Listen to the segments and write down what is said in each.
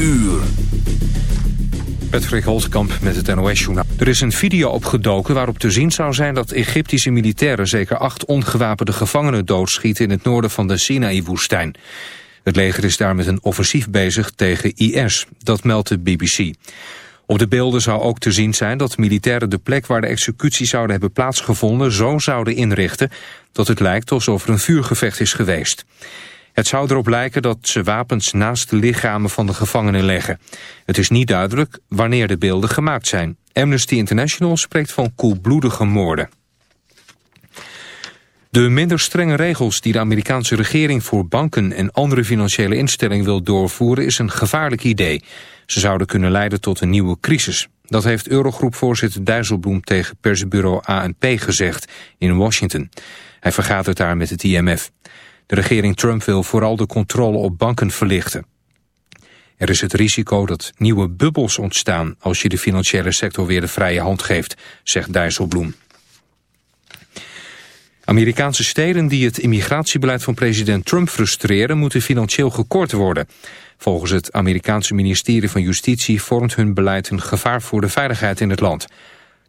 uur. Patrick met het NOS-journaal. Er is een video opgedoken waarop te zien zou zijn dat Egyptische militairen... zeker acht ongewapende gevangenen doodschieten in het noorden van de Sinaï-woestijn. Het leger is daar met een offensief bezig tegen IS, dat meldt de BBC. Op de beelden zou ook te zien zijn dat militairen de plek waar de executie zouden hebben plaatsgevonden zo zouden inrichten dat het lijkt alsof er een vuurgevecht is geweest. Het zou erop lijken dat ze wapens naast de lichamen van de gevangenen leggen. Het is niet duidelijk wanneer de beelden gemaakt zijn. Amnesty International spreekt van koelbloedige moorden. De minder strenge regels die de Amerikaanse regering voor banken en andere financiële instellingen wil doorvoeren is een gevaarlijk idee. Ze zouden kunnen leiden tot een nieuwe crisis. Dat heeft Eurogroepvoorzitter Dijsselbloem tegen persbureau ANP gezegd in Washington. Hij vergaat het daar met het IMF. De regering Trump wil vooral de controle op banken verlichten. Er is het risico dat nieuwe bubbels ontstaan als je de financiële sector weer de vrije hand geeft, zegt Dijsselbloem. Amerikaanse steden die het immigratiebeleid van president Trump frustreren... moeten financieel gekort worden. Volgens het Amerikaanse ministerie van Justitie... vormt hun beleid een gevaar voor de veiligheid in het land.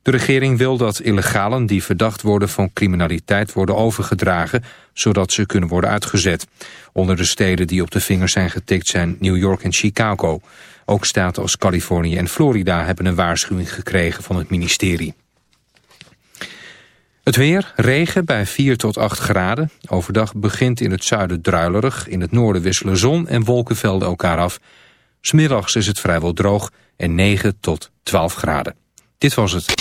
De regering wil dat illegalen die verdacht worden van criminaliteit worden overgedragen, zodat ze kunnen worden uitgezet. Onder de steden die op de vingers zijn getikt zijn New York en Chicago. Ook staten als Californië en Florida hebben een waarschuwing gekregen van het ministerie. Het weer, regen bij 4 tot 8 graden. Overdag begint in het zuiden druilerig. In het noorden wisselen zon en wolkenvelden elkaar af. Smiddags is het vrijwel droog en 9 tot 12 graden. Dit was het.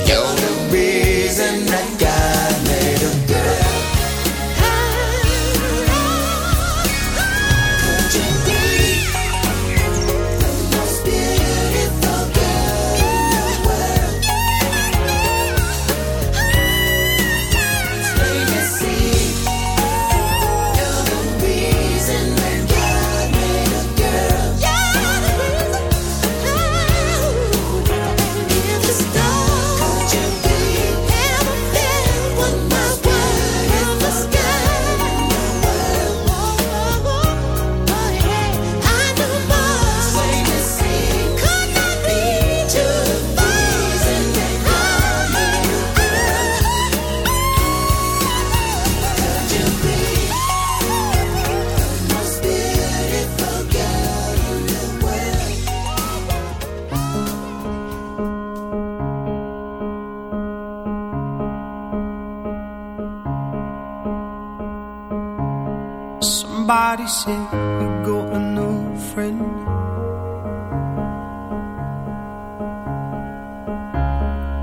I got a new friend.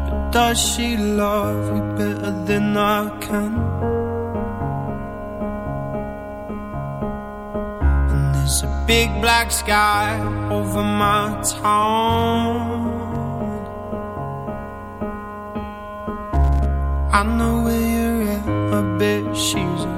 But does she love me better than I can? And there's a big black sky over my town. I know where you're at, I bet she's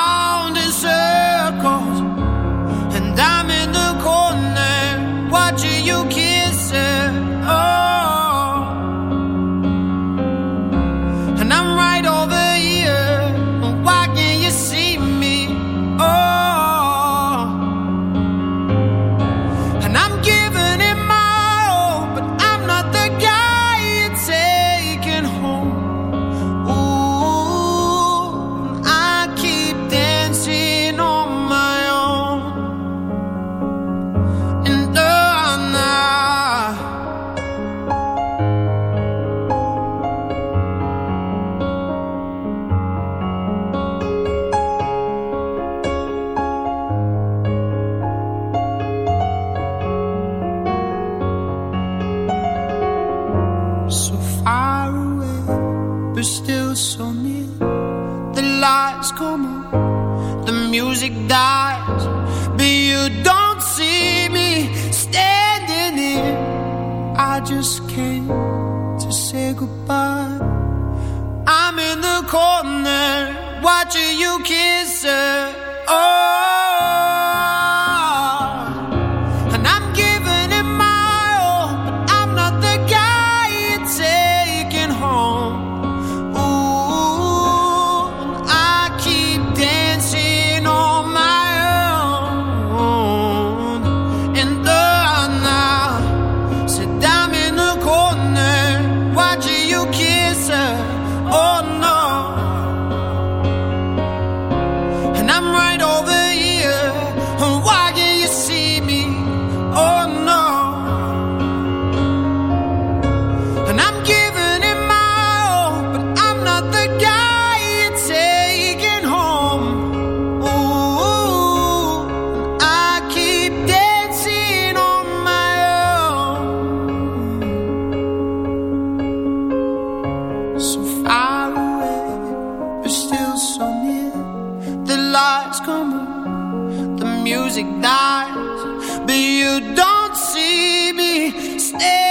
lights come on, the music dies, but you don't see me standing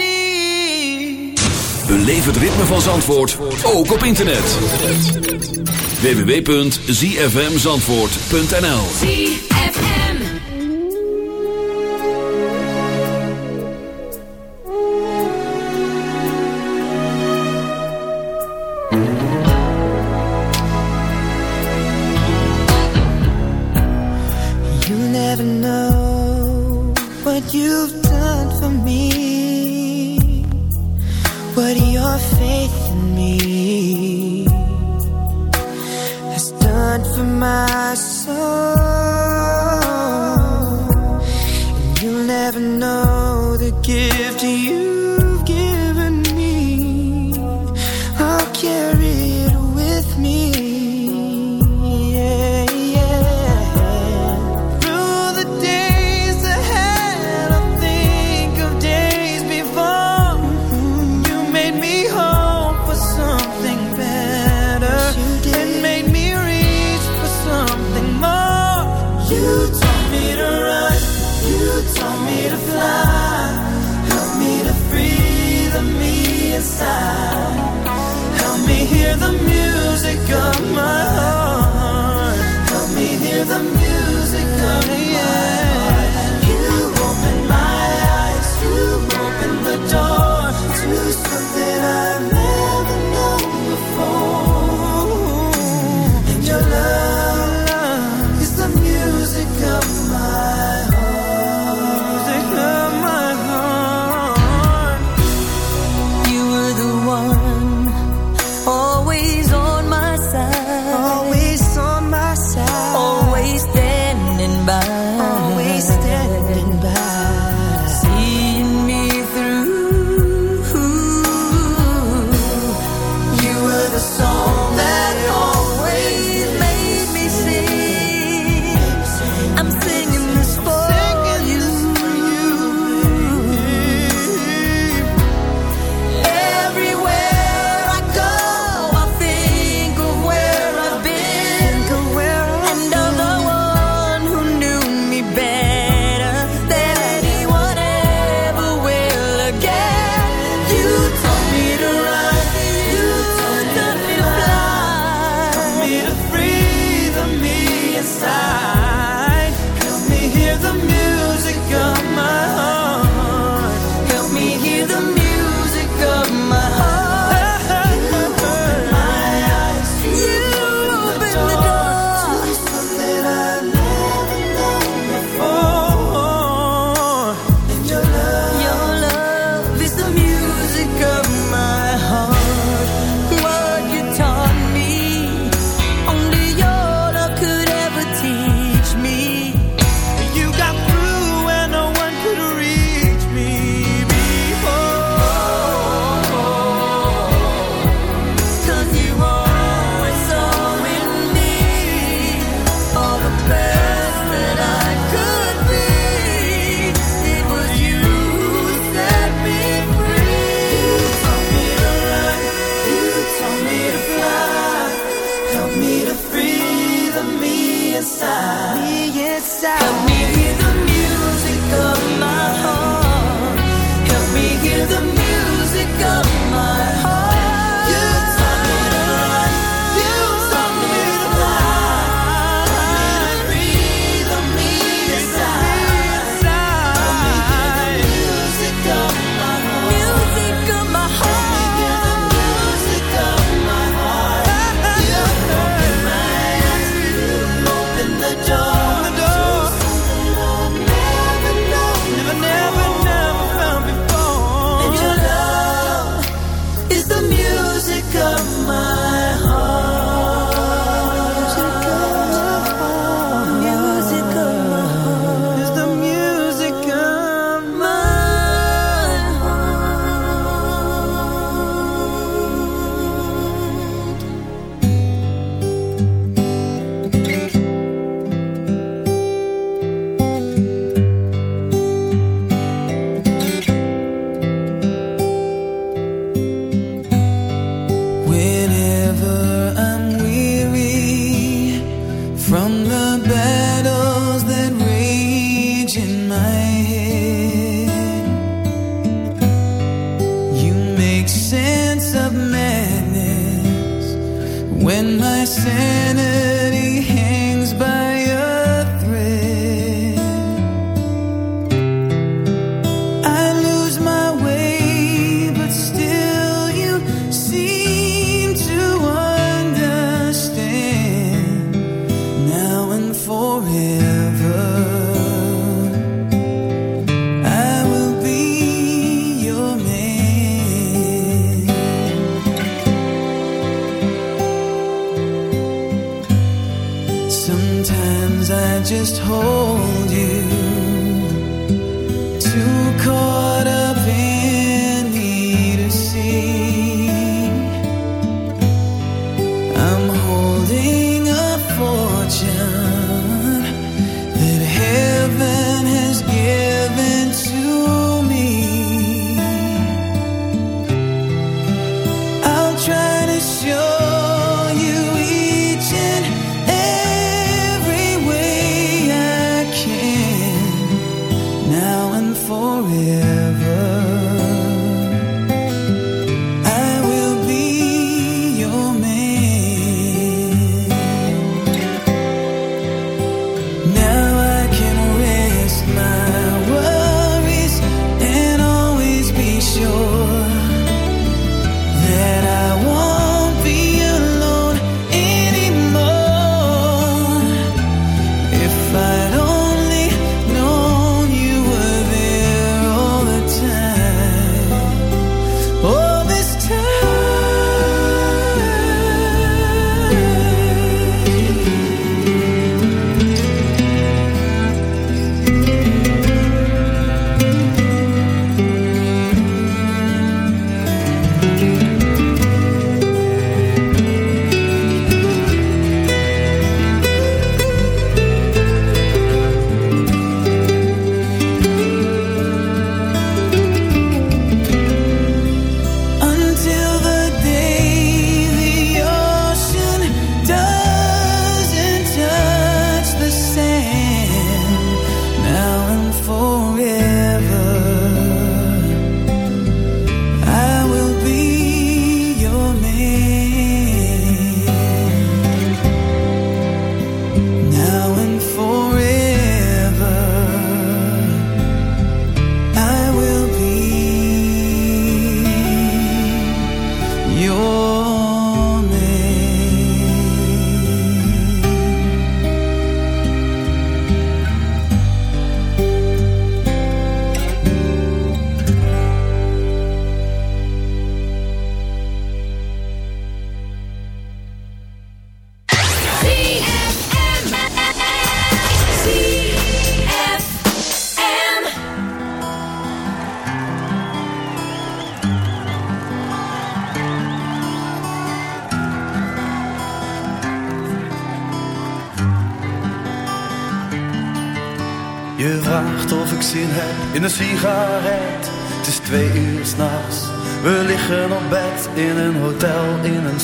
here. Beleef het ritme van Zandvoort ook op internet. www.zfmzandvoort.nl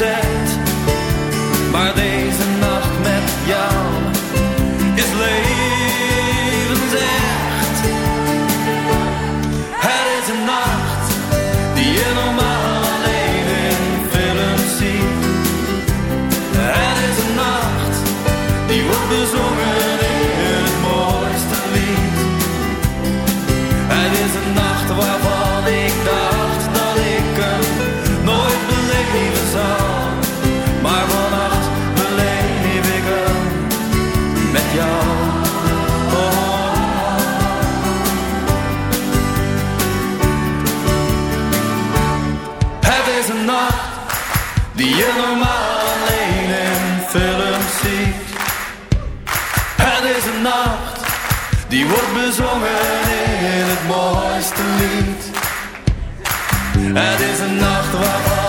sunset wordt bezongen in het mooiste lied. Het is een nacht waar.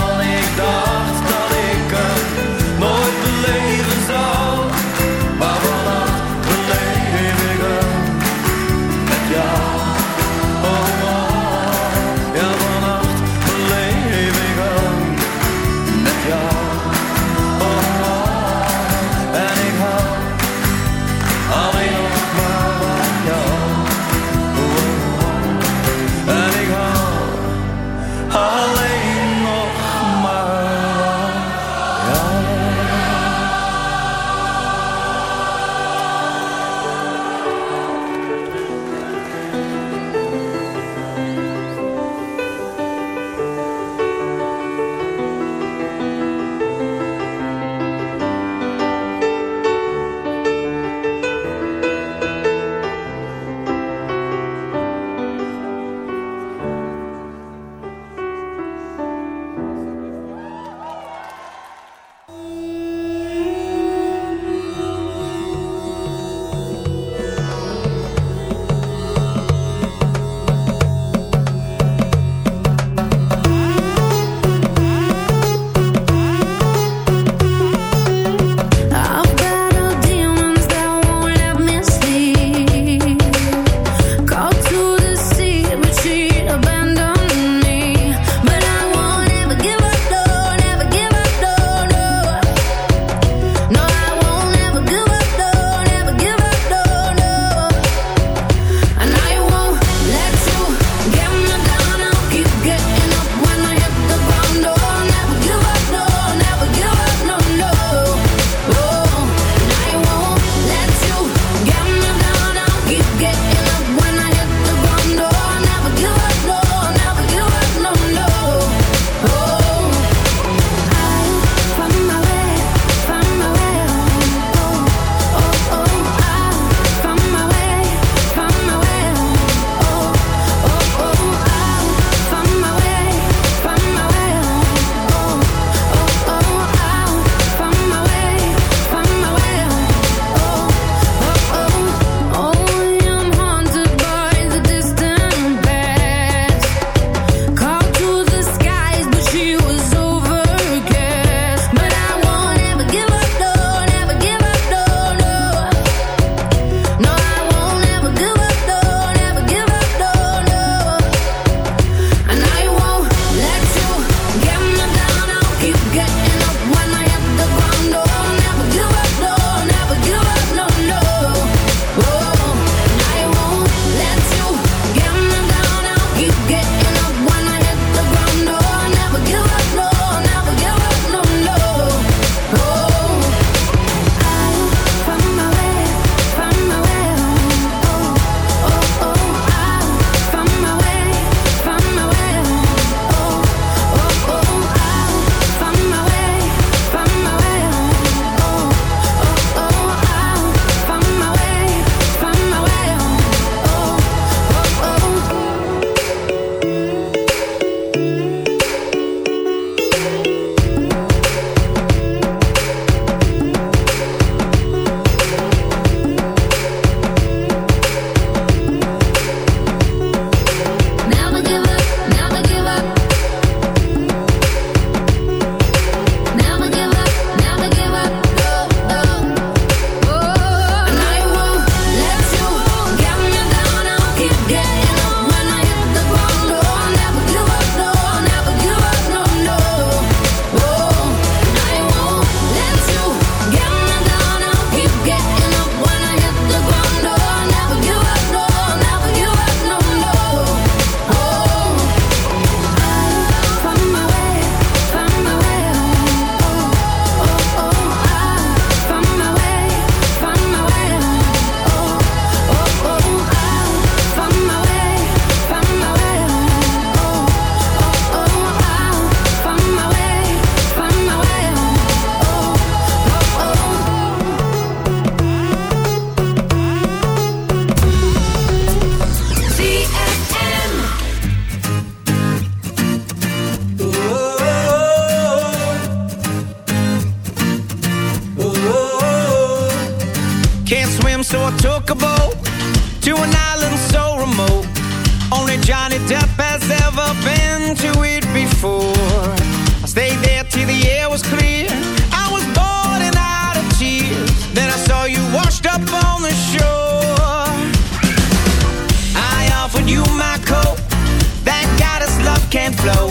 Flow.